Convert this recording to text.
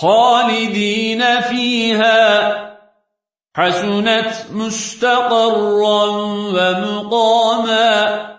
خالدين فيها. حسنت مستقرا ومقاما.